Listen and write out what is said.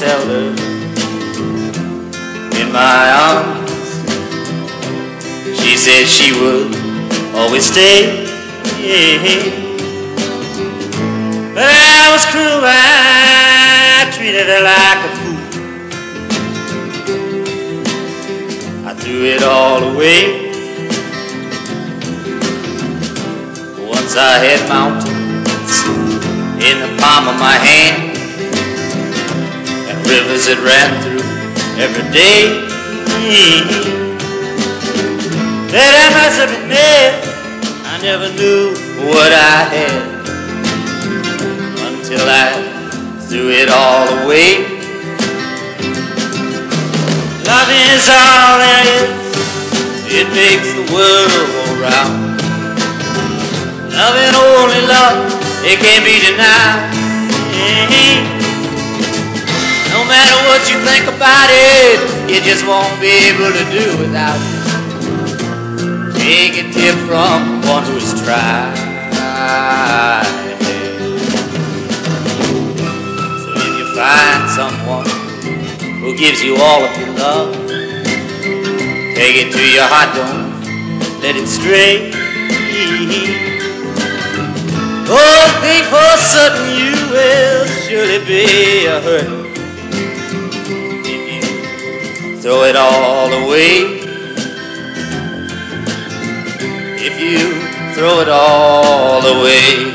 held her in my arms. She said she would always stay. But I was cruel, I treated her like a fool. I threw it all away. Once I had mountains in the palm of my hand and rivers that ran through every day. That I must have been admit I never knew what I had until I threw it all away. Love is all there is. It makes the world go round. Love and only love, it can't be denied. What you think about it, you just won't be able to do without it. Take a tip from one who's tried. So if you find someone who gives you all of your love, take it to your heart, don't let it stray. Oh, think for certain you will surely be a hurt throw it all away. If you throw it all away.